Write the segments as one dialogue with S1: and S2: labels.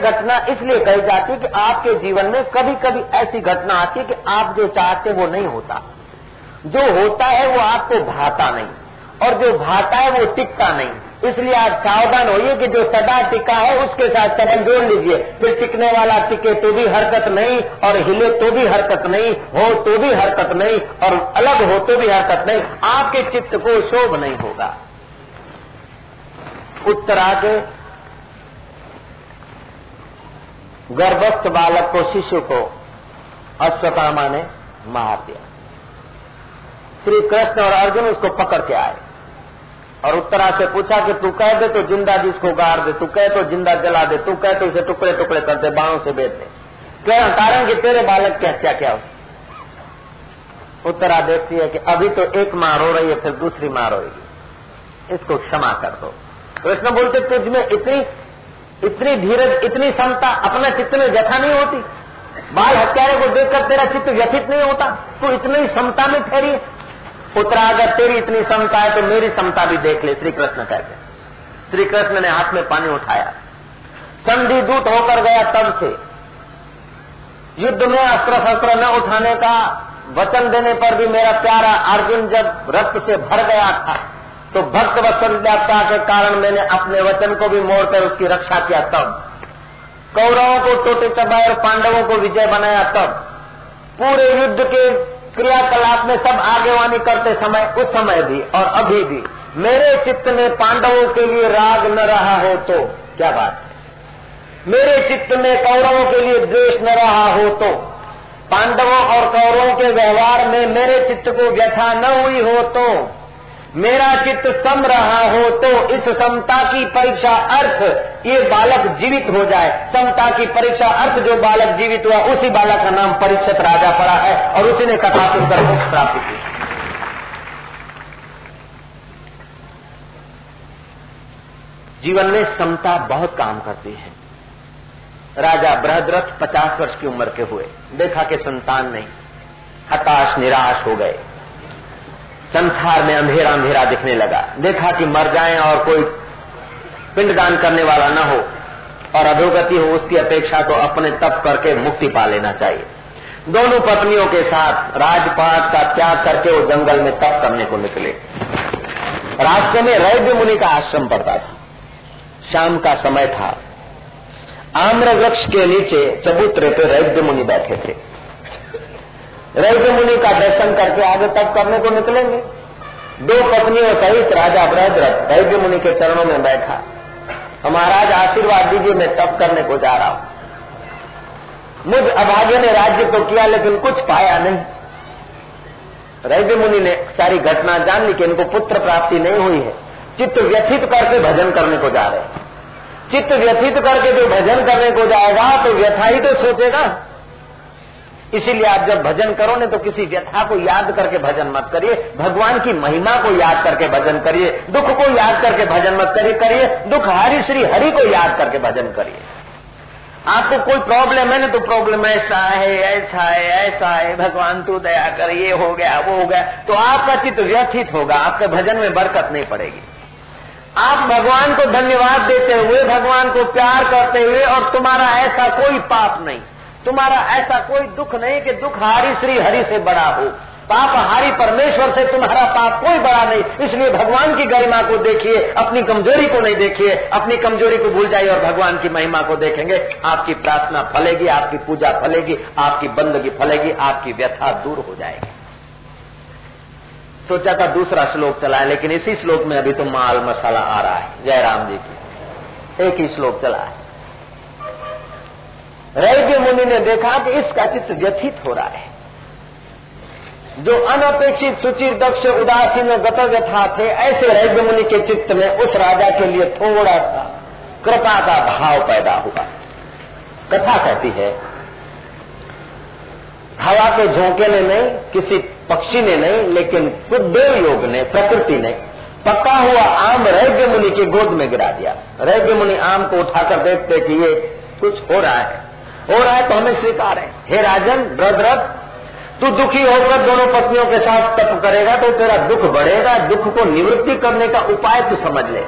S1: घटना इसलिए कही जाती है कि आपके जीवन में कभी कभी ऐसी घटना आती है कि आप जो चाहते वो नहीं होता। जो होता है वो आपको भाता नहीं, और जो भाता है वो टिकता नहीं। इसलिए आप सावधान होइए कि जो सदा टिका है, उसके साथ संबंध जोड़ लीजिए। फिर टिकने वाला टिके तो भी हरकत नहीं, और हिले तो भी हरकत नहीं, हो तो भी हरकत नहीं, और अलग हो तो भी हरकत नहीं। आपके चित्त को शोभ नहीं होगा। उत्तरा के गर्भस्थ बालक को शिशु को अश्वकामा ने मार दिया। श्री कृष्ण और अर्जुन उसको पकड़ के आए और उत्तरा से पूछा कि तू कह दे तो ज़िंदा जिसको गाड़ दे, तू कह तो ज़िंदा जला दे, तू कह तो इसे टुकड़े टुकड़े कर दे, बाणों से बेच दे। क्या कारण कि तेरे बालक की हत्या क्या हो उत्तरा देखती है कि अभी तो एक माँ रो रही है, फिर दूसरी माँ रोएगी इसको क्षमा कर दो। कृष्ण बोलते, तुझ में इतनी इतनी धीरज, इतनी क्षमता अपने चित्त में व्यथा नहीं होती। बाल हत्यारे को देखकर तेरा चित्त व्यथित नहीं होता। तू इतनी क्षमता में ठहरी पुत्रा, अगर तेरी इतनी क्षमता है तो मेरी क्षमता भी देख ले श्री कृष्ण कहते श्री कृष्ण ने हाथ में पानी उठाया। संधि दूत होकर गया तब से। युद्ध में अस्त्र शस्त्र न उठाने का वचन देने पर भी मेरा प्यारा अर्जुन जब रक्त से भर गया था तो भक्त वत्सलता के कारण मैंने अपने वचन को भी मोड़कर उसकी रक्षा किया तब। कौरवों को टोटे चबाए और पांडवों को विजय बनाया तब। पूरे युद्ध के क्रियाकलाप में सब आगेवानी करते समय, उस समय भी और अभी भी, मेरे चित्त में पांडवों के लिए राग न रहा हो तो क्या बात मेरे चित्त में कौरवों के लिए द्वेष न रहा हो तो। पांडवों और कौरवों के व्यवहार में मेरे चित्त को व्यथा न हुई हो तो। मेरा चित्त सम रहा हो तो इस समता की परीक्षा अर्थ ये बालक जीवित हो जाए। समता की परीक्षा अर्थ जो बालक जीवित हुआ, उसी बालक का नाम परीक्षित राजा पड़ा है और उसी ने कथा सुनकर मोक्ष प्राप्त की। जीवन में समता बहुत काम करती है। राजा बृहद्रथ पचास वर्ष की उम्र के हुए। देखा कि संतान नहीं, हताश, निराश हो गए। संसार में अंधेरा अंधेरा दिखने लगा। देखा कि मर जाए और कोई पिंडदान करने वाला न हो और अधोगति हो, उसकी अपेक्षा तो अपने तप करके मुक्ति पा लेना चाहिए। दोनों पत्नियों के साथ राजपाट का त्याग करके वो जंगल में तप करने को निकले। रास्ते में रैद्य मुनि का आश्रम पड़ता था। शाम का समय था। आम्र वृक्ष के नीचे चबूतरे पे रैद्य मुनि बैठे थे। रैद्य मुनि का दर्शन करके आगे तप करने को निकलेंगे। दो पत्नियों सहित राजा बृहद्रथ रैद्य मुनि के चरणों में बैठा। महाराज आशीर्वाद दीजिए, मैं तप करने को जा रहा हूँ। मुझ अभाग्य ने राज्य तो किया, लेकिन कुछ पाया नहीं। रैद्य मुनि ने सारी घटना जान ली कि इनको पुत्र प्राप्ति नहीं हुई है। चित्त व्यथित करके भजन करने को जा रहे चित्त व्यथित करके जो भजन करने को जाएगा तो व्यथा ही तो सोचेगा। इसीलिए आप जब भजन करो ना तो किसी व्यथा को याद करके भजन मत करिए, भगवान की महिमा को याद करके भजन करिए, दुख को याद करके भजन मत करिए करिए, दुख हरि श्री हरि को याद करके भजन करिए। आपको कोई प्रॉब्लम है ना तो प्रॉब्लम ऐसा है ऐसा है ऐसा है, भगवान तू दया कर, ये हो गया, वो हो गया तो आपका चित्त व्यथित होगा, आपके भजन में बरकत नहीं पड़ेगी। आप भगवान को धन्यवाद देते हुए, भगवान को प्यार करते हुए, और तुम्हारा ऐसा कोई पाप नहीं। तुम्हारा ऐसा कोई दुख नहीं कि दुख हारी श्री हरि से बड़ा हो। पाप हारी परमेश्वर से तुम्हारा पाप कोई बड़ा नहीं। इसलिए भगवान की गरिमा को देखिए, अपनी कमज़ोरी को नहीं देखिए, अपनी कमज़ोरी को भूल जाइए और भगवान की महिमा को देखेंगे। आपकी प्रार्थना फलेगी, आपकी पूजा फलेगी, आपकी बंदगी फलेगी, आपकी व्यथा दूर हो जाएगी। सोचा था दूसरा श्लोक चला है लेकिन इसी श्लोक में अभी तो माल मसाला आ रहा है। जयराम जी की। एक ही श्लोक चला है। रैद्य मुनि ने देखा कि इसका चित्र व्यथित हो रहा है। जो अनपेक्षित, सुचिर, दक्ष, उदासीन गत व्यथा थे ऐसे रैद्य मुनि के चित्त में उस राजा के लिए थोड़ा सा कृपा का भाव पैदा हुआ। कथा कहती है, हवा के झोंके ने नहीं, किसी पक्षी ने नहीं, लेकिन देव योग ने, प्रकृति ने पका हुआ आम रैद्य मुनि की गोद में गिरा दिया। रैद्य मुनि आम को उठाकर देखते कि ये कुछ हो रहा है। हो रहा है तो हमें स्वीकार है। हे राजन ब्रदरथ तू दुखी होकर दोनों पत्नियों के साथ तप करेगा तो तेरा दुख बढ़ेगा। दुख को निवृत्ति करने का उपाय तू समझ ले।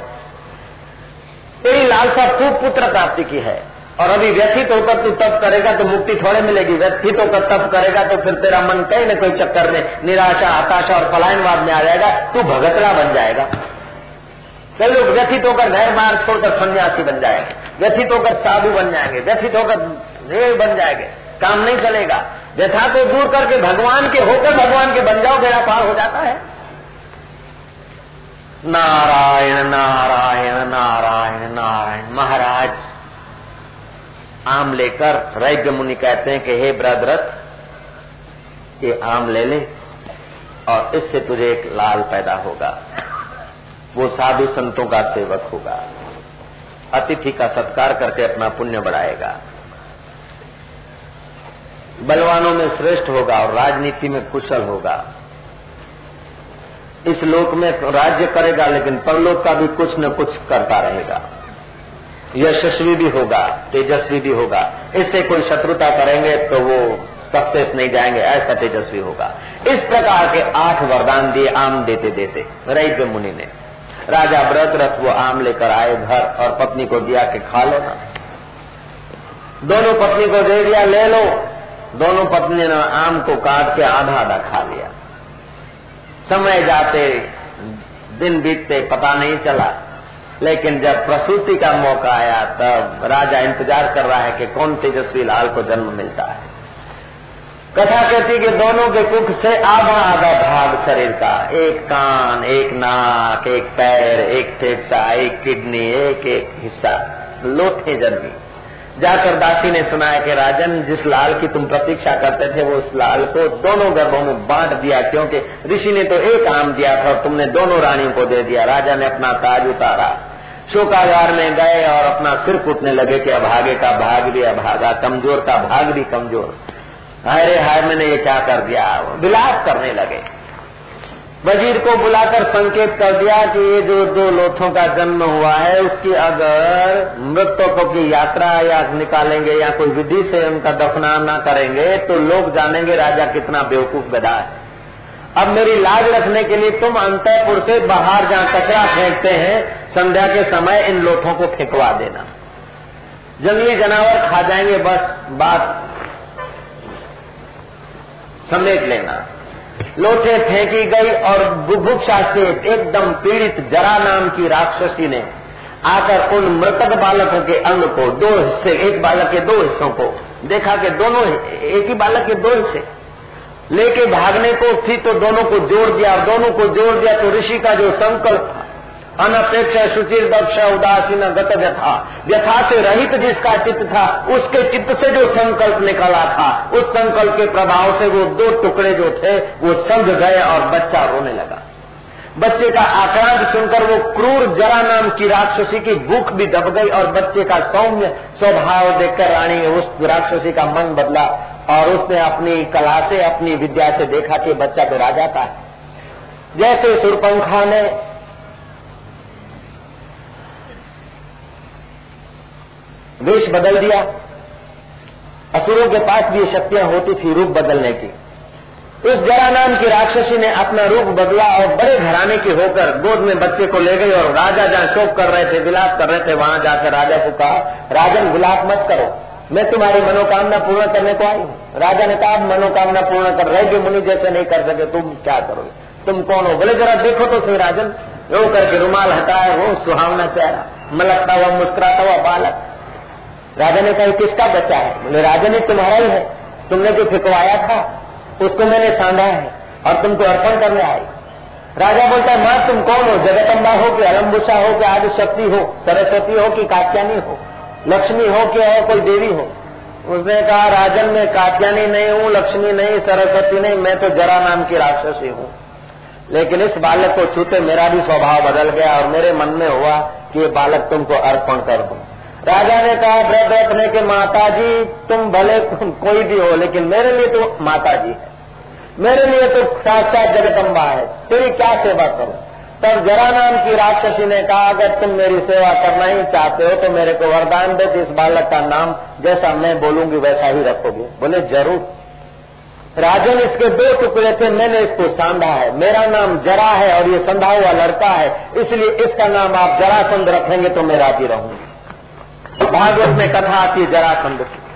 S1: तेरी लालसा खूब पुत्र प्राप्ति की है। और अभी व्यथित होकर तू तप करेगा तो मुक्ति थोड़े मिलेगी। व्यथित होकर तप करेगा तो फिर तेरा मन कहीं न कोई चक्कर में निराशा, हताशा और पलायनवाद में आ जाएगा। तू भगतरा बन जाएगा। कई लोग व्यथित होकर घर मार छोड़कर सन्यासी बन जाएँगे। व्यथित होकर साधु बन जाएँगे। व्यथित होकर बन जाएँगे। काम नहीं चलेगा। व्यथा को दूर करके भगवान के होकर भगवान के बन जाओ बेड़ा पार हो जाता है। नारायण नारायण नारायण नारायण। महाराज, आम लेकर रैग्य मुनि कहते हैं कि हे ब्रदरथ ये आम ले ले और इससे तुझे एक लाल पैदा होगा। वो साधु संतों का सेवक होगा। अतिथि का सत्कार करके अपना पुण्य बढ़ाएगा। बलवानों में श्रेष्ठ होगा और राजनीति में कुशल होगा। इस लोक में राज्य करेगा, लेकिन परलोक का भी कुछ न कुछ करता रहेगा। यशस्वी भी होगा, तेजस्वी भी होगा। इससे कोई शत्रुता करेंगे तो वो सक्सेस नहीं जाएँगे, ऐसा तेजस्वी होगा। इस प्रकार के आठ वरदान दिए आम देते देते रईब मुनि ने। राजा व्रत रथ वो आम लेकर आए घर और पत्नी को दिया कि खा लो ना दोनों पत्नी को दे दिया, ले लो। दोनों पत्नी ने आम को काट के आधा आधा खा लिया। समय जाते, दिन बीतते, पता नहीं चला। लेकिन जब प्रसूति का मौका आया, तब राजा इंतज़ार कर रहा है कि कौन तेजस्वी लाल को जन्म मिलता है। कथा कहती कि दोनों के कुख से आधा आधा भाग शरीर का, एक कान, एक नाक, एक पैर, एक फेफड़ा, एक किडनी, एक एक हिस्सा, लोथे जन्मी। जाकर दासी ने सुनाया कि, राजन, जिस लाल की तुम प्रतीक्षा करते थे, वो उस लाल को दोनों गर्भों में बांट दिया, क्योंकि ऋषि ने तो एक आम दिया था और तुमने दोनों रानियों को दे दिया। राजा ने अपना ताज उतारा। शोकागार में गए और अपना सिर कूटने लगे कि अभागे का भाग भी अभागा कमज़ोर का भाग भी कमज़ोर। अरे हाय, मैंने ये क्या कर दिया? विलाप करने लगे। वज़ीर को बुलाकर संकेत कर दिया कि ये जो दो लोथों का जन्म हुआ है, उसकी अगर मृतकों की यात्रा या निकालेंगे या कोई विधि से उनका दफना न करेंगे तो लोग जानेंगे राजा कितना बेवकूफ़ गधा है। अब मेरी लाज रखने के लिए तुम अंतपुर से बाहर जहाँ कचरा फेंकते हैं, संध्या के समय इन लोथों को फेंकवा देना। जंगली जानवर खा जाएँगे, बस बात समेट लेना। लोटे फेंकी गई और बुभुक्षा से एकदम पीड़ित जरा नाम की राक्षसी ने आकर उन मृतक बालकों के अंग को दो हिस्से, एक बालक के दो हिस्सों को देखा कि दोनों एक ही बालक के दो हिस्से। लेके भागने को थी तो दोनों को जोड़ दिया दोनों को जोड़ दिया तो ऋषि का जो संकल्प था अनपेक्ष सुचिर दक्ष उदासीन गत व्यथा। व्यथा से रहित जिसका चित्त था, उसके चित्त से जो संकल्प निकला था, उस संकल्प के प्रभाव से वो दो टुकड़े जो थे, वो समझ गए और बच्चा रोने लगा। बच्चे का आक्रांत सुनकर वो क्रूर जरा नाम की राक्षसी की भूख भी दब गई और बच्चे का सौम्य स्वभाव देखकर रानी उस राक्षसी का मन बदला और उसने अपनी कला से, अपनी विद्या से देखा कि बच्चा तो राजा का है जैसे सुरपंखा ने वेश बदल दिया। असुरों के पास भी शक्तियाँ होती थी रूप बदलने की। उस जरा नाम की राक्षसी ने अपना रूप बदला और बड़े घराने की होकर गोद में बच्चे को ले गई और राजा जहाँ शोक कर रहे थे, विलाप कर रहे थे, वहाँ जाकर राजा को कहा, राजन, विलाप मत करो। मैं तुम्हारी मनोकामना पूर्ण करने को आई राजा ने कहा मनोकामना पूर्ण कर रहे जो मुनि जैसे नहीं कर सके, तुम क्या करोगे? तुम कौन हो? बोले, जरा देखो तो सही, राजन। रो करके रुमाल हटाए वो सुहावना चेहरा, मलकता हुआ मुस्कुराता हुआ बालक राजा ने कहा किसका बच्चा है? बोले, राजा ने तुम्हारा ही है। तुमने जो फिकवाया था, उसको मैंने सांधा है और तुमको अर्पण करने आई। राजा बोलता है माँ, तुम कौन हो? जगतम्बा हो कि अलम्बुषा हो कि आदि शक्ति हो? सरस्वती हो कि कात्यानी हो? लक्ष्मी हो कि और कोई देवी हो? उसने कहा, राजन मैं कात्यानी नहीं हूँ, लक्ष्मी नहीं, सरस्वती नहीं, मैं तो जरा नाम की राक्षसी हूँ। लेकिन इस बालक को छूते मेरा भी स्वभाव बदल गया और मेरे मन में हुआ कि ये बालक तुमको अर्पण कर दूँ। राजा ने कहा व्रत रखने के माता जी तुम भले कोई भी हो, लेकिन मेरे लिए तो माता जी है। मेरे लिए तो साक्षात जगदम्बा है। तेरी क्या सेवा करो? तब जरा नाम की राक्षसी ने कहा, अगर तुम मेरी सेवा करना ही चाहते हो तो मेरे को वरदान दे इस बालक का नाम जैसा मैं बोलूँगी, वैसा ही रखोगे। बोले, ज़रूर। राजन इसके दो टुकड़े थे, मैंने इसको सांधा है। मेरा नाम जरा है और ये संधा हुआ लड़का है, इसलिए इसका नाम आप जरासंध रखेंगे तो मैं राज़ी रहूँगी। भागवत में कथा आती है जरासंध की।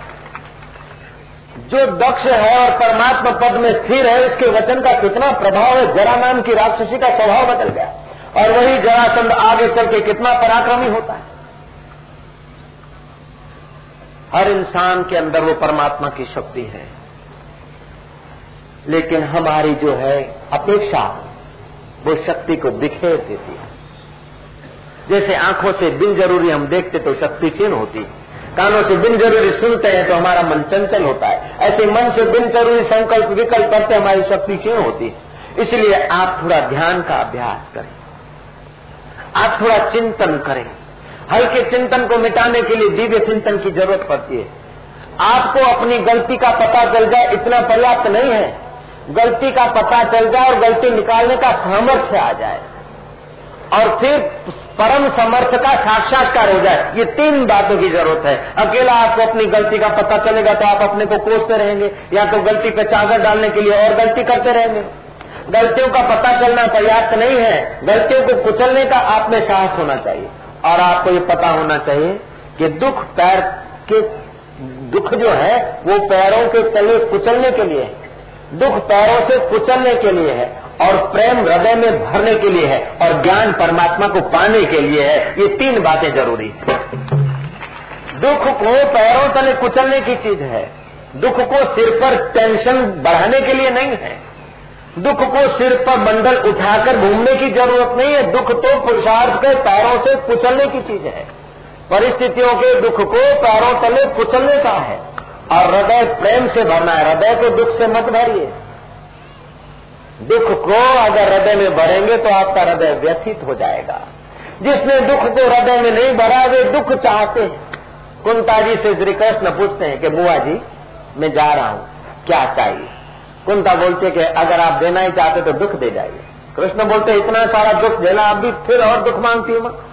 S1: जो दक्ष है और परमात्मा पद में स्थिर है उसके वचन का कितना प्रभाव है, जरा नाम की राक्षसी का स्वभाव बदल गया। और वही जरासंध आगे चल के कितना पराक्रमी होता है। हर इंसान के अंदर वो परमात्मा की शक्ति है। लेकिन हमारी जो है अपेक्षा, वो शक्ति को बिखेर देती है। जैसे आँखों से बिन ज़रूरी हम देखते तो शक्ति क्षीण होती कानों से बिन ज़रूरी सुनते हैं तो हमारा मन चंचल होता है। ऐसे मन से बिन ज़रूरी संकल्प विकल्प करते हमारी शक्ति क्षीण होती है। इसलिए आप थोड़ा ध्यान का अभ्यास करें। आप थोड़ा चिंतन करें। हल्के चिंतन को मिटाने के लिए दिव्य चिंतन की ज़रूरत पड़ती है। आपको अपनी गलती का पता चल जाए, इतना पर्याप्त नहीं है। गलती का पता चल जाए और गलती निकालने का सामर्थ्य आ जाए। और फिर परम समर्थ का साक्षात्कार हो जाए। ये तीन बातों की ज़रूरत है। अकेला आपको अपनी गलती का पता चलेगा तो आप अपने को कोसते रहेंगे, या तो गलती पे चादर डालने के लिए और गलती करते रहेंगे। गलतियों का पता चलना पर्याप्त नहीं है। गलतियों को कुचलने का आप में साहस होना चाहिए। और आपको ये पता होना चाहिए कि दुख पैर के, दुख जो है, वो पैरों के तले कुचलने के लिए है। दुख पैरों से कुचलने के लिए है और प्रेम हृदय में भरने के लिए है और ज्ञान परमात्मा को पाने के लिए है। ये तीन बातें ज़रूरी है। दुख को पैरों तले कुचलने की चीज़ है। दुख को सिर पर टेंशन बढ़ाने के लिए नहीं है। दुख को सिर पर बंडल उठाकर घूमने की ज़रूरत नहीं है। दुख तो पुरुषार्थ के पैरों से कुचलने की चीज़ है। परिस्थितियों के दुख को पैरों तले कुचलने का है। और हृदय प्रेम से भरना है। हृदय को दुख से मत भरिए। दुख को अगर हृदय में भरेंगे तो आपका हृदय व्यथित हो जाएगा। जिसने दुख को हृदय में नहीं भरा, वे दुख चाहते हैं। कुंता जी से श्री कृष्ण पूछते हैं कि, बुआ जी, मैं जा रहा हूँ, क्या चाहिए? कुंता बोलते कि, अगर आप देना ही चाहते तो दुख दे जाइए। कृष्ण बोलते इतना सारा दुख देना, आप भी फिर और दुख मांगती हूँ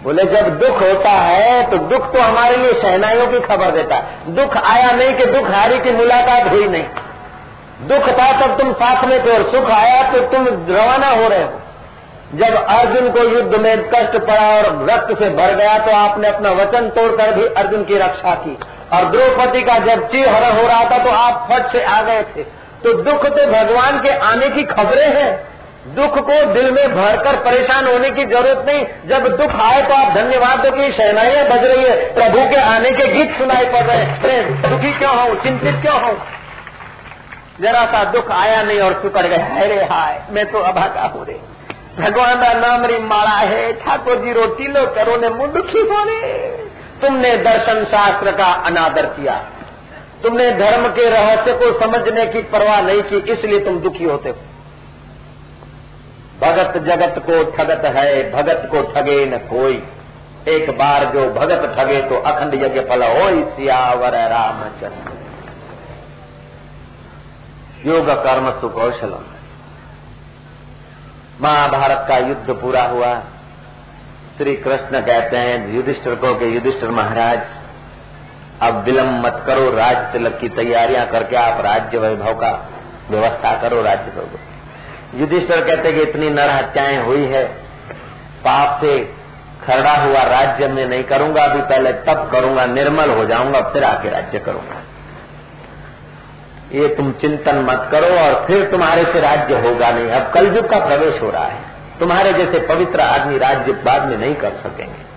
S1: बोले, जब दुख होता है तो दुख तो हमारे लिए शहनाइयों की खबर देता है। दुख आया नहीं कि दुख हारी की मुलाकात हुई नहीं। दुख था तब तुम साथ में थे और सुख आया तो तुम रवाना हो रहे हो। जब अर्जुन को युद्ध में कष्ट पड़ा और रक्त से भर गया तो आपने अपना वचन तोड़कर भी अर्जुन की रक्षा की। और द्रौपदी का जब चीहर हो रहा था तो आप फट से आ गए थे। तो दुख तो भगवान के आने की खबरें हैं। दुख को दिल में भरकर परेशान होने की ज़रूरत नहीं। जब दुख आए तो आप धन्यवाद दो कि शहनाइयाँ बज रही है, प्रभु के आने के गीत सुनाई पड़ रहे हैं। दुखी क्यों हूँ? चिंतित क्यों हूँ? जरा सा दुख आया नहीं और सुकड़ गए अरे हाय, मैं तो अभागा हो रे। भगवान का नाम री माड़ा है। ठाकुर जी रोटी लो, करो ने मुँह दुखी रे। तुमने दर्शन शास्त्र का अनादर किया। तुमने धर्म के रहस्य को समझने की परवाह नहीं की, इसलिए तुम दुखी होते हो। भगत जगत को ठगत है, भगत को ठगे न कोई। एक बार जो भगत ठगे तो अखंड यज्ञ फल हो सियावर रामचंद्र। योग कर्म सुकौशलम। महाभारत का युद्ध पूरा हुआ। श्री कृष्ण कहते हैं, युधिष्ठिर को के युधिष्ठिर महाराज, अब विलम्ब मत करो राज तिलक की तैयारियाँ करके आप राज्य वैभव का व्यवस्था करो, राज्य वैभव। युधिष्ठर कहते कि इतनी नर हत्याएँ हुई है। पाप से खड़ा हुआ राज्य में नहीं करूँगा, अभी पहले तब करूँगा, निर्मल हो जाऊँगा, फिर आके राज्य करूँगा। ये तुम चिंतन मत करो और फिर तुम्हारे से राज्य होगा नहीं। अब कलयुग का प्रवेश हो रहा है। तुम्हारे जैसे पवित्र आदमी राज्य बाद में नहीं कर सकेंगे।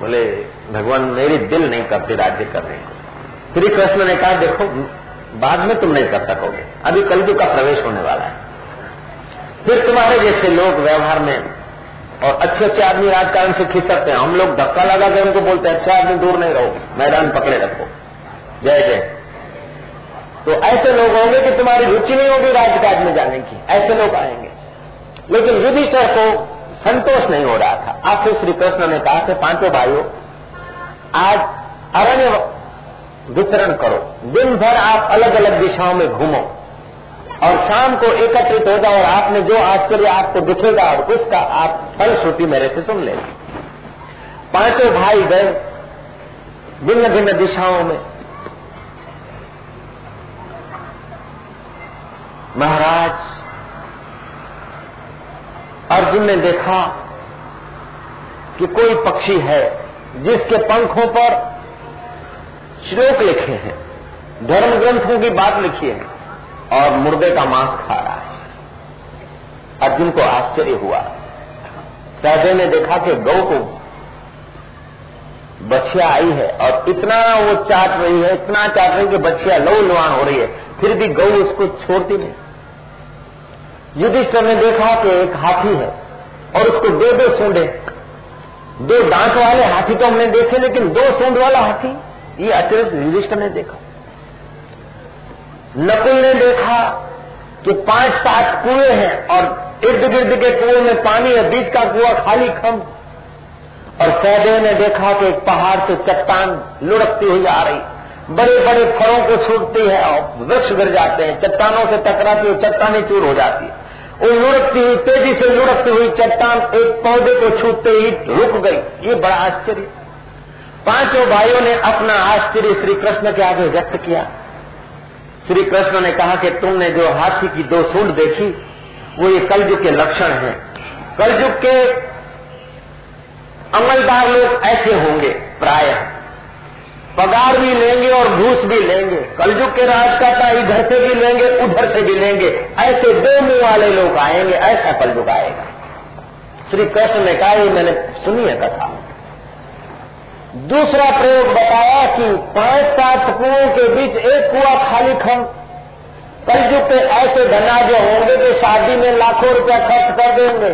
S1: बोले, भगवान मेरी दिल नहीं करते राज्य करने को। श्री कृष्ण ने कहा, देखो बाद में तुम नहीं कर सकोगे। अभी कलयुग का प्रवेश होने वाला है। फिर तुम्हारे जैसे लोग व्यवहार में और अच्छे अच्छे आदमी राजकारण से खिसकते हैं। हम लोग धक्का लगा के उनको बोलते हैं, अच्छे, आदमी दूर नहीं रहो मैदान पकड़े रखो। जय जय। तो ऐसे लोग होंगे कि तुम्हारी रुचि नहीं होगी राजकाज में जाने की। ऐसे लोग आएँगे। लेकिन युधिष्ठर को संतोष नहीं हो रहा था। आखिर श्री कृष्ण ने कहा कि, पाँचों भाइयों, आज अरण्य विचरण करो। दिन भर आप अलग अलग दिशाओं में घूमो। और शाम को एकत्रित होगा और आपने जो आश्चर्य आपको दिखेगा और उसका आप फल श्रुति मेरे से सुन लेना। पाँचों भाई गए भिन्न भिन्न दिशाओं में। महाराज, अर्जुन ने देखा कि कोई पक्षी है जिसके पंखों पर श्लोक लिखे हैं। धर्म ग्रंथों की बात लिखी है और मुर्दे का मांस खा रहा है। अर्जुन को आश्चर्य हुआ। सहदेव ने देखा कि गौ को बछिया आई है और इतना वो चाट रही है, इतना चाट रही है कि बछिया लव लुआन हो रही है। फिर भी गौ उसको छोड़ती नहीं। युधिष्ठर ने देखा कि एक हाथी है और उसको दो दो सूंडे। दो दांत वाले हाथी तो हमने देखे, लेकिन दो सूंड वाला हाथी ये अतिरिक्त युधिष्ठर ने देखा। नकुल ने देखा कि पाँच सात कुएँ हैं और इर्द गिर्द के कुएँ में पानी है, बीच का कुआ खाली खम। और सहदेव ने देखा कि एक पहाड़ से चट्टान लुढ़कती हुई आ रही। बड़े बड़े फलों को छूटती है और वृक्ष गिर जाते हैं। चट्टानों से टकराती हुई चट्टानी चूर हो जाती है। वो लुढ़कती हुई, तेज़ी से लुढ़कती हुई चट्टान एक पौधे को छूटते ही रुक गई। ये बड़ा आश्चर्य। पाँचों भाइयों ने अपना आश्चर्य श्री कृष्ण के आगे व्यक्त किया। श्री कृष्ण ने कहा कि तुमने जो हाथी की दो सूंड देखी, वो ये कलयुग के लक्षण हैं। कलयुग के अमलदार लोग ऐसे होंगे, प्राय। पगार भी लेंगे और घूस भी लेंगे। कलयुग के राजकर्ता इधर से भी लेंगे, उधर से भी लेंगे। ऐसे दो मुँह वाले लोग आएँगे, ऐसा कलयुग आएगा। श्री कृष्ण ने कहा मैंने सुनी है कथा। दूसरा प्रयोग बताया कि पाँच सात कुओं के बीच एक कुआ खाली खम। कलयुग के ऐसे धना जो होंगे जो शादी में लाखों रुपया खर्च कर देंगे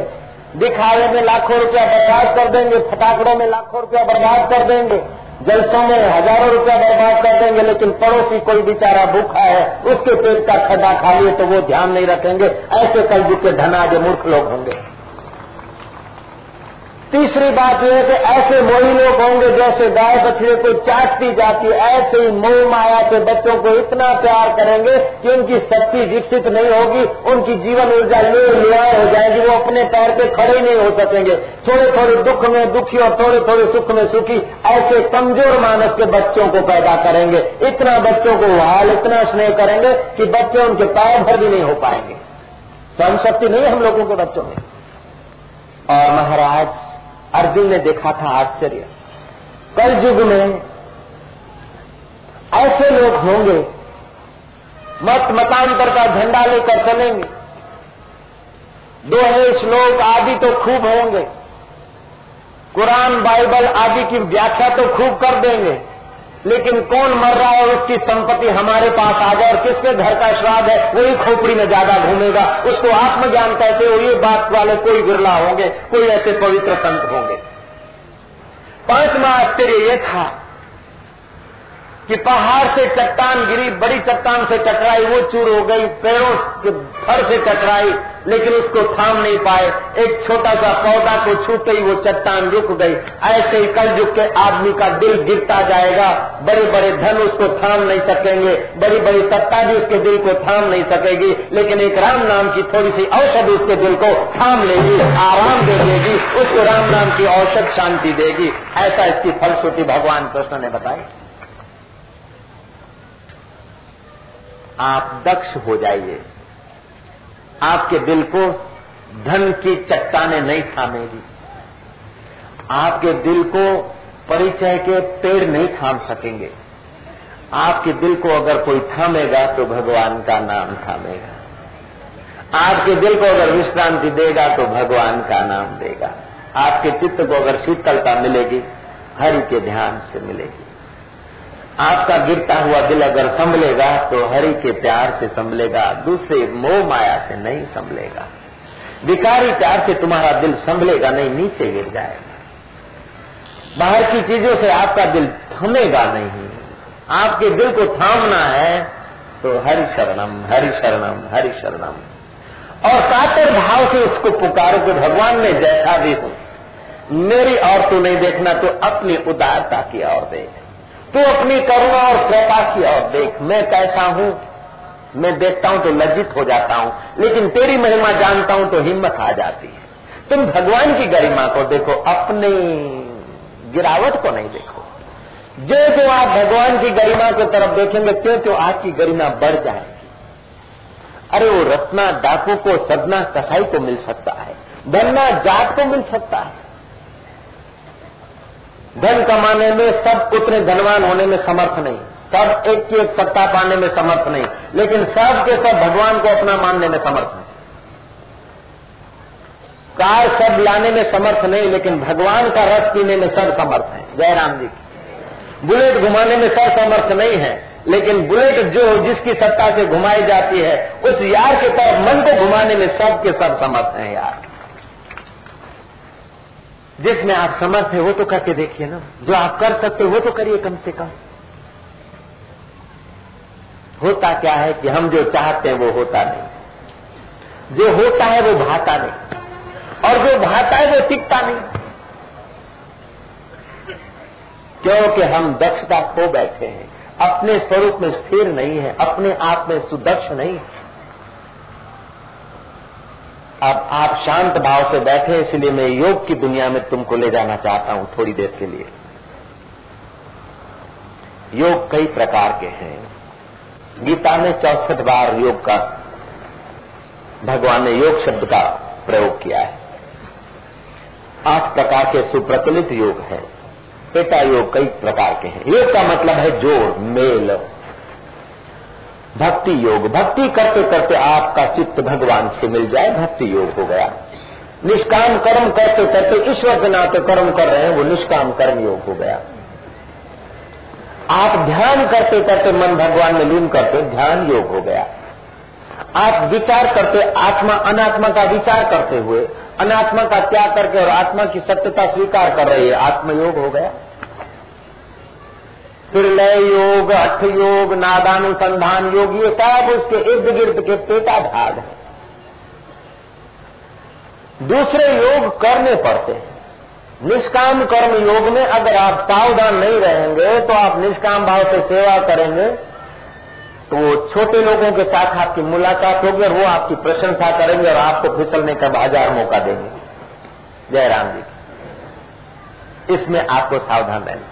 S1: दिखावे में लाखों रुपया बर्बाद कर देंगे, फटाकड़ों में लाखों रुपया बर्बाद कर देंगे, जलसों में हज़ारों रुपया बर्बाद कर देंगे, लेकिन पड़ोसी कोई बेचारा भूखा है, उसके पेट का खड्डा खाली है तो वो ध्यान नहीं रखेंगे। ऐसे कलयुग के धना जो मूर्ख लोग होंगे। तीसरी बात यह है कि ऐसे मोही लोग होंगे जैसे गाय बछड़े को चाटती जाती है। ऐसे ही मोह माया के बच्चों को इतना प्यार करेंगे कि उनकी शक्ति विकसित नहीं होगी, उनकी जीवन ऊर्जा ले लियार हो जाएगी, वो अपने पैर पे खड़े नहीं हो सकेंगे। थोड़े थोड़े दुख में दुखी और थोड़े थोड़े सुख में सुखी ऐसे कमज़ोर मानस के बच्चों को पैदा करेंगे। इतना बच्चों को हाल, इतना स्नेह करेंगे कि बच्चे उनके पैर भर भी नहीं हो पाएँगे। सहन शक्ति नहीं हम लोगों के बच्चों में। और महाराज अर्जुन ने देखा था आश्चर्य। कल युग में ऐसे लोग होंगे, मत मतांतर का झंडा लेकर चलेंगे। दोहे श्लोक आदि तो खूब होंगे। कुरान, बाइबल आदि की व्याख्या तो खूब कर देंगे। लेकिन कौन मर रहा है उसकी संपत्ति हमारे पास आ जाए और किसके घर का श्राद्ध है, वही खोपड़ी में ज़्यादा घूमेगा। उसको आत्मज्ञान कहते हो ये बात वाले कोई बिरला होंगे, कोई ऐसे पवित्र संत होंगे। पांचवा आश्चर्य ये था कि पहाड़ से चट्टान गिरी, बड़ी चट्टान से टकराई, वो चूर हो गई, पेड़ों के फर से टकराई, लेकिन उसको थाम नहीं पाए। एक छोटा सा पौधा को छूते ही वो चट्टान रुक गई। ऐसे ही कल युग के आदमी का दिल गिरता जाएगा। बड़े बड़े धन उसको थाम नहीं सकेंगे। बड़ी बड़ी सत्ता भी उसके दिल को थाम नहीं सकेगी। लेकिन एक राम नाम की थोड़ी सी औषध उसके दिल को थाम लेगी, आराम दे देगी। उसको राम नाम की औषध शांति देगी। ऐसा इसकी फलश्रुति भगवान कृष्ण ने बताई। आप दक्ष हो जाइए। आपके दिल को धन की चट्टाने नहीं थामेगी। आपके दिल को परिचय के पेड़ नहीं थाम सकेंगे। आपके दिल को अगर कोई थामेगा तो भगवान का नाम थामेगा। आपके दिल को अगर विश्रांति देगा तो भगवान का नाम देगा। आपके चित्त को अगर शीतलता मिलेगी, हरि के ध्यान से मिलेगी। आपका गिरता हुआ दिल अगर संभलेगा तो हरि के प्यार से संभलेगा, दूसरे मोह माया से नहीं संभलेगा। विकारी प्यार से तुम्हारा दिल संभलेगा नहीं, नीचे गिर जाएगा। बाहर की चीज़ों से आपका दिल थमेगा नहीं। आपके दिल को थामना है तो हरि शरणम हरि शरणम हरि शरणम। और कातर भाव से उसको पुकारो कि भगवान ने जैसा भी हो। मेरी और तू नहीं देखना तो अपनी उदारता की और देख। तू अपनी करुणा और कृपा की और देख। मैं कैसा हूँ? मैं देखता हूँ तो लज्जित हो जाता हूँ, लेकिन तेरी महिमा जानता हूँ तो हिम्मत आ जाती है। तुम भगवान की गरिमा को देखो, अपनी गिरावट को नहीं देखो। जो जो आप भगवान की गरिमा की तरफ़ देखेंगे क्यों क्यों आपकी गरिमा बढ़ जाएगी। अरे, वो रत्ना डाकू को सदना कसाई को मिल सकता है, धनना जात को मिल सकता है। धन कमाने में सब उतने धनवान होने में समर्थ नहीं। सब एक की एक सत्ता पाने में समर्थ नहीं। लेकिन सब के सब भगवान को अपना मानने में समर्थ नहीं कार सब लाने में समर्थ नहीं, लेकिन भगवान का रस पीने में सब समर्थ है। जयराम जी बुलेट घुमाने में सब समर्थ नहीं है, लेकिन बुलेट जो जिसकी सत्ता से घुमाई जाती है, उस यार के तरफ़, मन को घुमाने में सब के सब समर्थ है यार। जिसमें आप समर्थ है, वो तो करके देखिए ना। जो आप कर सकते वो तो करिए कम से कम। होता क्या है कि हम जो चाहते हैं, वो होता नहीं। जो होता है, वो भाता नहीं। और जो भाता है, वो टिकता नहीं। क्योंकि हम दक्षता खो बैठे हैं। अपने स्वरूप में स्थिर नहीं है, अपने आप में सुदक्ष नहीं अब आप शांत भाव से बैठे, इसलिए मैं योग की दुनिया में तुमको ले जाना चाहता हूँ थोड़ी देर के लिए। योग कई प्रकार के हैं। गीता में चौसठ बार योग का, भगवान ने योग शब्द का प्रयोग किया है। आठ प्रकार के सुप्रचलित योग है। पेटा योग कई प्रकार के हैं। योग का मतलब है जोड़, मेल। भक्ति योग। भक्ति करते करते आपका चित्त भगवान से मिल जाए, भक्ति योग हो गया। निष्काम कर्म करते करते ईश्वर के नाते कर्म कर रहे हैं, वो निष्काम कर्म योग हो गया। आप ध्यान करते करते मन भगवान में लीन करते, ध्यान योग हो गया। आप विचार करते, आत्मा अनात्मा का विचार करते हुए, अनात्मा का त्याग करके और आत्मा की सत्यता स्वीकार कर रही है, आत्मयोग हो गया। फिर लय योग अठ योग, नादानुसंधान योग, ये सब उसके इर्द गिर्द के पेटा भाग है। दूसरे योग करने पड़ते हैं। निष्काम कर्म योग में अगर आप सावधान नहीं रहेंगे तो आप निष्काम भाव से सेवा करेंगे तो छोटे लोगों के साथ आपकी मुलाकात होगी और वो आपकी प्रशंसा करेंगे और आपको फिसलने का हज़ार मौका देंगे। जयराम जी। इसमें आपको सावधान रहना।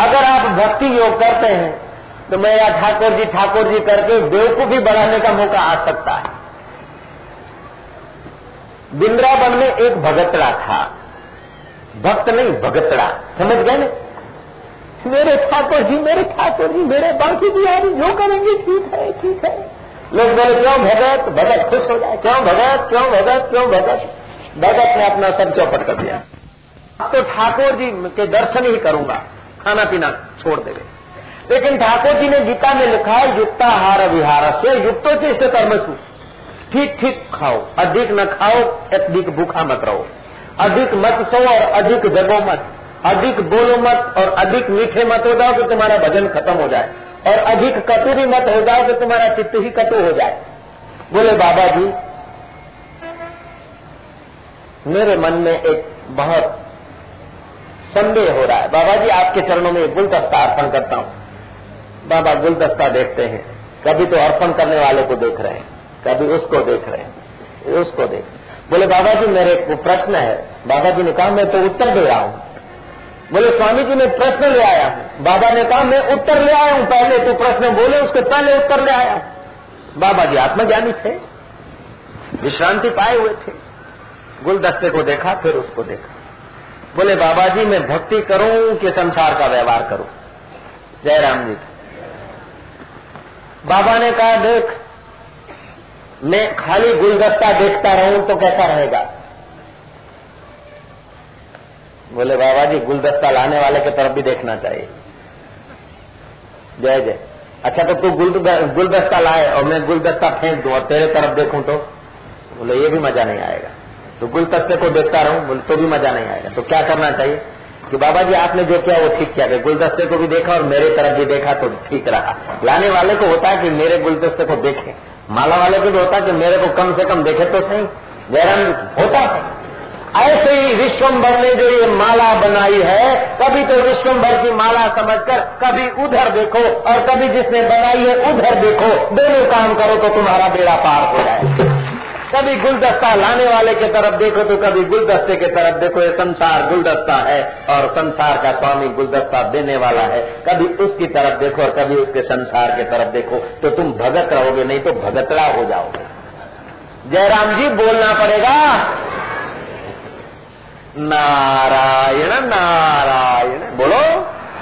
S1: अगर आप भक्ति योग करते हैं तो मैं या ठाकुर जी ठाकुर जी करके बेवकूफ़ी बढ़ाने का मौका आ सकता है। बिंद्रावन में एक भगतड़ा था। भक्त नहीं, भगतड़ा। समझ गए ना? मेरे ठाकुर जी मेरे ठाकुर जी मेरे बाकी बिहारी जो करेंगे, ठीक है ठीक है। लोग बोले, क्यों भगत? भगत खुश हो जाए। क्यों भगत? क्यों भगत? क्यों भगत? भगत ने अपना सब चौपट कर दिया। अब तो ठाकुर जी के दर्शन ही करूँगा। खाना पीना छोड़ देवे लेकिन ठाकुर जी ने गीता में लिखा है युक्ताहार विहार से युक्तो से इससे कर्मसु। ठीक ठीक खाओ, अधिक न खाओ अधिक भूखा मत रहो। अधिक मत सो और अधिक जगो मत, अधिक बोलो मत और अधिक मीठे मत हो जाओ कि तुम्हारा भजन खत्म हो जाए। और अधिक कटु भी मत हो जाओ कि तुम्हारा चित्त ही कटु हो जाए। बोले, बाबा जी, मेरे मन में एक बहुत संदेह हो रहा है। बाबा जी, आपके चरणों में गुलदस्ता अर्पण करता हूँ। बाबा, गुलदस्ता देखते हैं। कभी तो अर्पण करने वाले को देख रहे हैं, कभी उसको देख रहे हैं, उसको देख बोले, बाबा जी, मेरे को प्रश्न है। बाबा जी ने कहा, मैं तो उत्तर दे रहा हूँ। बोले, स्वामी जी, मैं प्रश्न ले आया हूँ। बाबा ने कहा, मैं उत्तर ले आया हूँ। पहले तो प्रश्न बोले, उसके पहले उत्तर ले आया बाबा जी आत्मज्ञानी थे। विश्रांति पाए हुए थे। गुलदस्ते को देखा, फिर उसको देखा। बोले बाबा जी मैं भक्ति करूँ कि संसार का व्यवहार करूँ? जय राम जी बाबा ने कहा, देख, मैं खाली गुलदस्ता देखता रहूँ तो कैसा रहेगा? बोले बाबा जी गुलदस्ता लाने वाले की तरफ़ भी देखना चाहिए। जय जय। अच्छा तो तू गुलदस्ता लाए और मैं गुलदस्ता फेंक दू और तेरे तरफ़ देखूँ तो? बोले, ये भी मज़ा नहीं आएगा। तो गुलदस्ते को देखता रहूँ तो भी मज़ा नहीं आएगा। तो क्या करना चाहिए? कि बाबा जी, आपने जो किया, वो ठीक किया। गया गुलदस्ते को भी देखा और मेरे तरफ़ भी देखा तो ठीक रहा। लाने वाले को होता है कि मेरे गुलदस्ते को देखे। माला वाले को भी होता है कि मेरे को कम से कम देखे तो सही। जयराम होता है। ऐसे ही विश्वम्भर ने जो ये माला बनाई है कभी तो विश्वम्भर की माला समझकर कभी उधर देखो और कभी जिसने बनाई है, उधर देखो। दोनों काम करो तो तुम्हारा बेड़ा पार हो जाए कभी गुलदस्ता लाने वाले के तरफ़ देखो तो कभी गुलदस्ते के तरफ़ देखो, ये संसार गुलदस्ता है और संसार का स्वामी गुलदस्ता देने वाला है। कभी उसकी तरफ़ देखो और कभी उसके संसार के तरफ़ देखो तो तुम भगत रहोगे, नहीं तो भगतड़ा हो जाओगे। जयराम जी, बोलना पड़ेगा। नारायण नारायण, बोलो।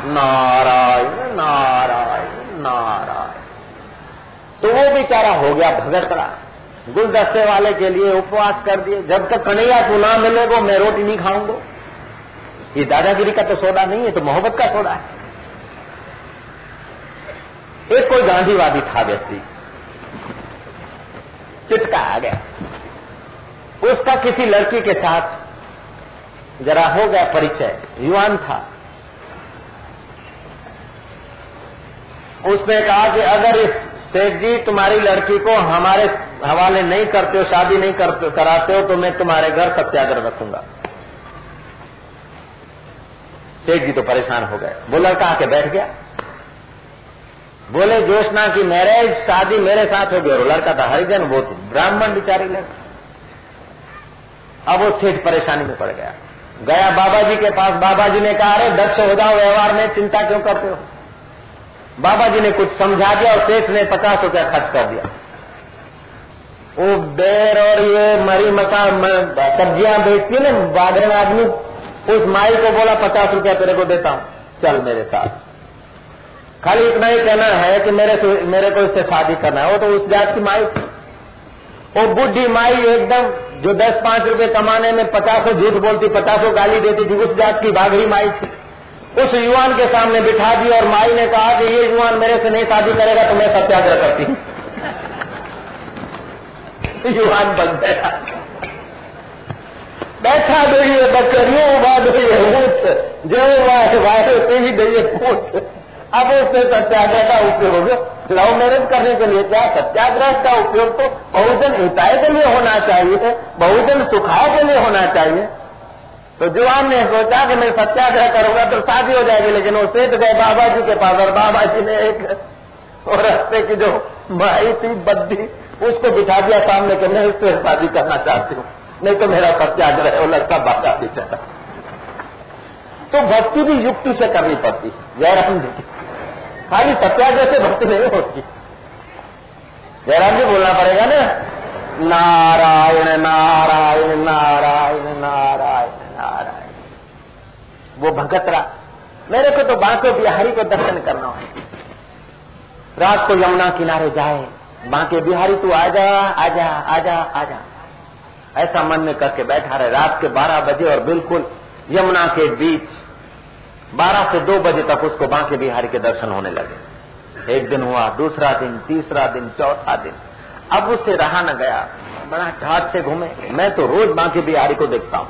S1: नारायण नारायण नारायण। तो वो बेचारा हो गया भगतड़ा गुलदस्ते वाले के लिए उपवास कर दिए। जब तक कन्हैया को ना मिलेगो, मैं रोटी नहीं खाऊँगा। ये दादागिरी का तो सोडा नहीं है तो मोहब्बत का सोडा है। एक कोई गांधीवादी था व्यक्ति, चिटका आ गया। उसका किसी लड़की के साथ जरा हो गया परिचय, युवान था। उसने कहा कि अगर इस सेठ जी, तुम्हारी लड़की को हमारे हवाले नहीं करते हो, शादी नहीं करते, कराते हो तो मैं तुम्हारे घर सत्याग्रह रखूँगा। सेठ जी तो परेशान हो गए। वो लड़का आके बैठ गया। बोले, जोशना की मैरिज शादी मेरे साथ हो गई और लड़का था हरिजन, वो थी ब्राह्मण बिचारी लड़का। अब वो सेठ परेशानी में पड़ गया। गया बाबा जी के पास। बाबा जी ने कहा, अरे, दक्ष हो जाओ, व्यवहार में चिंता क्यों करते हो? बाबा जी ने कुछ समझा दिया और सेठ ने पचास रुपया खर्च कर दिया। वो बेर और ये मरी मका सब्ज़ियाँ बेचती है ना, बागरण आदमी, उस माई को बोला, पचास रुपया तेरे को देता हूँ। चल मेरे साथ। खाली इतना ही कहना है कि मेरे मेरे को इससे शादी करना है। वो तो उस जात की माई वो बुढ़ी माई एकदम जो दस पाँच रुपए कमाने में पचासों झूठ बोलती, पचासों गाली देती थी, उस जात की बाघरी माई थी। उस युवान के सामने बिठा दी और माई ने कहा कि ये युवान मेरे से नहीं शादी करेगा तो मैं सत्याग्रह करती हूँ। युवान बन गया। बैठा दइए बकरियों उबा दइए ऊट जो वाह वाह ते अब उसने सत्याग्रह का उपयोग लव मैरिज करने के लिए क्या? सत्याग्रह का उपयोग तो बहुजन हिताय के लिए होना चाहिए, बहुजन सुखाय के लिए होना चाहिए। तो जुआन ने सोचा कि मैं सत्याग्रह करूँगा तो शादी हो जाएगी, लेकिन वो सेठ गए बाबा जी के पास और बाबा जी ने एक और रस्ते की जो माई थी, बद्दी, उसको बिठा दिया सामने कि मैं इससे शादी करना चाहती हूँ। नहीं तो मेरा सत्याग्रह वो लड़का बाबा भी चला तो भक्ति भी युक्ति से करनी पड़ती है, जयराम जी की। खाली सत्याग्रह से भक्ति नहीं होती। जयराम जी बोलना पड़ेगा ना, नारायण नारायण नारायण नारायण। वो भगतरा मेरे को तो बांके बिहारी को दर्शन करना है। रात को यमुना किनारे जाए, बांके बिहारी तू आजा आजा आजा आजा। ऐसा मन में करके बैठा रहे। रात के बारह बजे और बिल्कुल यमुना के बीच बारह से दो बजे तक उसको बांके बिहारी के दर्शन होने लगे। एक दिन हुआ, दूसरा दिन, तीसरा दिन, चौथा दिन। अब उससे रहा न गया। बड़ा ठाट से घूमे। मैं तो रोज बांके बिहारी को देखता हूँ।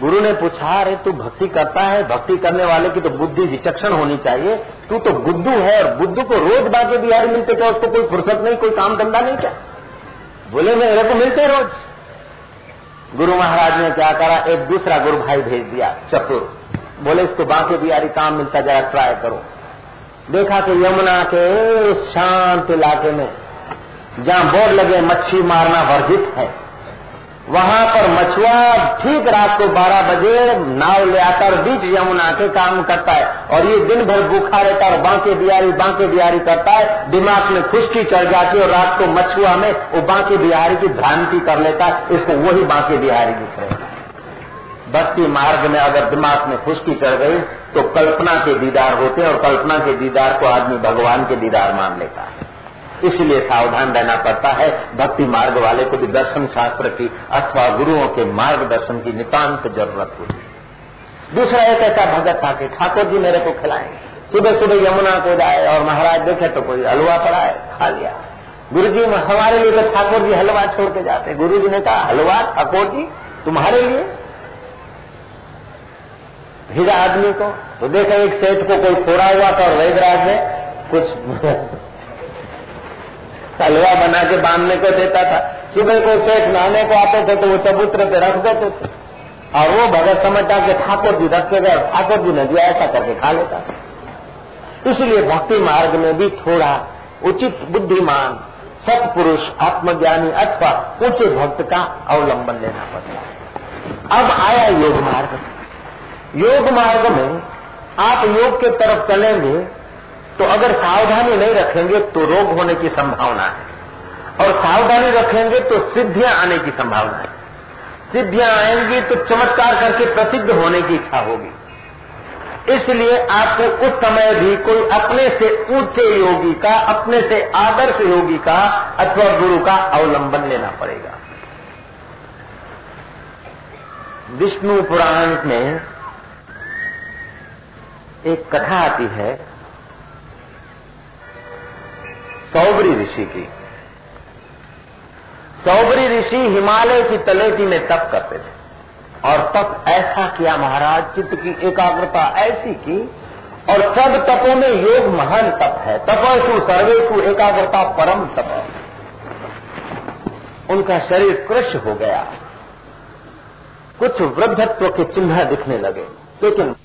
S1: गुरु ने पूछा, अरे, तू भक्ति करता है? भक्ति करने वाले की तो बुद्धि विचक्षण होनी चाहिए। तू तो बुद्धू है और बुद्धू को रोज बांके बिहारी मिलते क्या? उसको कोई फुर्सत नहीं, कोई काम धंधा नहीं क्या? बोले मेरे को मिलते रोज। गुरु महाराज ने क्या करा? एक दूसरा गुरु भाई भेज दिया, चतुर। बोले, इसको बांके बिहारी काम मिलता, जरा ट्राई करो। देखा कि यमुना के शांत इलाके में जहाँ बोर्ड लगे, मच्छी मारना वर्जित है। वहाँ पर मछुआ ठीक रात को 12 बजे नाव ले आकर बीच यमुना के काम करता है और ये दिन भर भूखा रहता है बांके बिहारी बांके बिहारी करता है। दिमाग में खुश्की चढ़ जाती है और रात को मछुआ में वो बांके बिहारी की भ्रांति कर लेता है। इसको वही बांके बिहारी दिख रहे भक्ति मार्ग में अगर दिमाग में खुश्की चढ़ गई तो कल्पना के दीदार होते हैं और कल्पना के दीदार को आदमी भगवान के दीदार मान लेता है। इसलिए सावधान रहना पड़ता है। भक्ति मार्ग वाले को भी दर्शन शास्त्र की अथवा गुरुओं के मार्गदर्शन की नितान्त ज़रूरत होती है। दूसरा एक ऐसा भगत था कि ठाकुर जी मेरे को खिलाए। सुबह सुबह यमुना को जाए और महाराज देखे तो कोई हलवा पड़ा है, खा लिया। गुरु जी हमारे लिए तो ठाकुर जी हलवा छोड़ के जाते गुरु जी ने कहा, हलवा, ठाकुर जी, तुम्हारे लिए? भिजा आदमी को। तो देखा एक सेठ को कोई फोड़ा हुआ था और वैदराज ने कुछ हलवा बना के बांधने को देता था। सुबह को सेठ नहाने को आते थे तो वो चबूतरे पे रख देते थे। और वो भगत समझता के ठाकुर जी रख के गए, ठाकुर जी ने दिया ऐसा करके खा लेता। इसलिए भक्ति मार्ग में भी थोड़ा उचित बुद्धिमान, सत्पुरुष, आत्मज्ञानी अथवा उच्च भक्त का अवलंबन लेना पड़ता अब आया योग मार्ग। योग मार्ग में आप योग के तरफ़ चलेंगे तो अगर सावधानी नहीं रखेंगे तो रोग होने की संभावना है। और सावधानी रखेंगे तो सिद्धियाँ आने की संभावना है। सिद्धियाँ आएँगी तो चमत्कार करके प्रसिद्ध होने की इच्छा होगी। इसलिए आपको उस समय भी कोई अपने से ऊँचे योगी का, अपने से आदर्श योगी का अथवा गुरु का अवलंबन लेना पड़ेगा। विष्णु पुराण में एक कथा आती है सौबरी ऋषि की। सौबरी ऋषि हिमालय की तलेटी में तप करते थे। और तप ऐसा किया महाराज, चित्त की एकाग्रता ऐसी की, और सब तपों में योग महान तप है। तपसु सर्वेशु एकाग्रता परम तप है। उनका शरीर कृष हो गया। कुछ वृद्धत्व के चिन्ह दिखने लगे, लेकिन